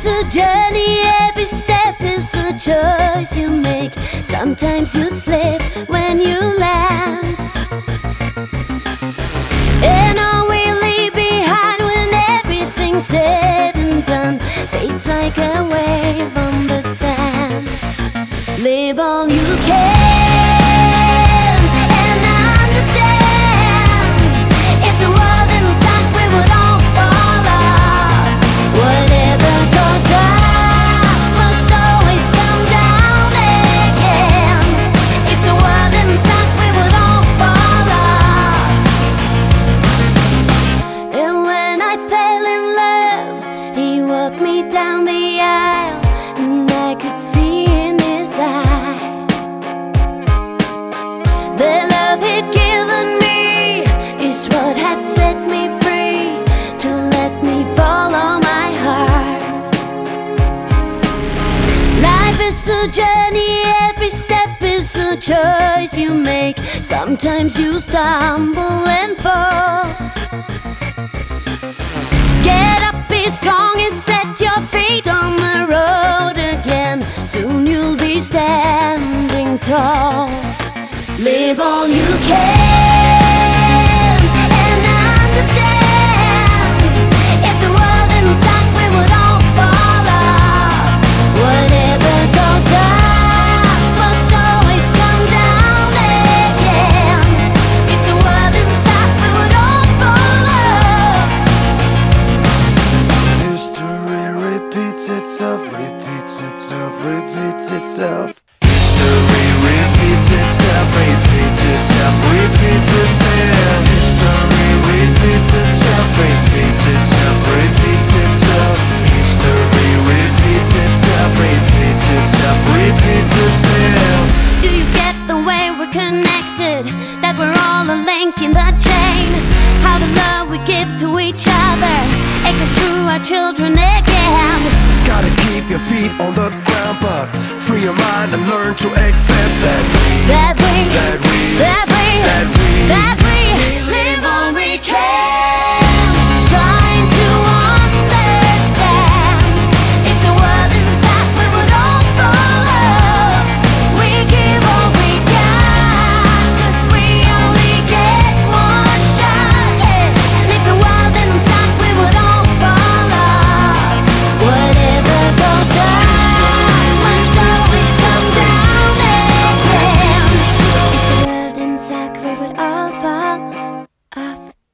Is a journey, every step is a choice you make. Sometimes you slip when you land. And all we leave behind when everything's said and done fades like a wave on the sand. Live all you can down the aisle, and I could see in his eyes the love he'd given me is what had set me free to let me follow my heart. Life is a journey, every step is a choice you make. Sometimes you stumble and fall. Get up, be strong, and set your tall. Live all you can and understand. If the world we would all fall. Whatever goes up must always come down again. If the world we would all fall. History repeats itself, repeats itself, repeats itself. History repeats itself, repeats itself, repeats itself. History repeats itself, repeats itself, repeats itself. History repeats itself, repeats itself, repeats itself. Do you get the way we're connected? That we're all a link in the chain. How the love we give to each other echoes through our children again. Gotta keep your feet on the ground, but free your mind and learn to accept that we, That we, that we, that we, that we, that we,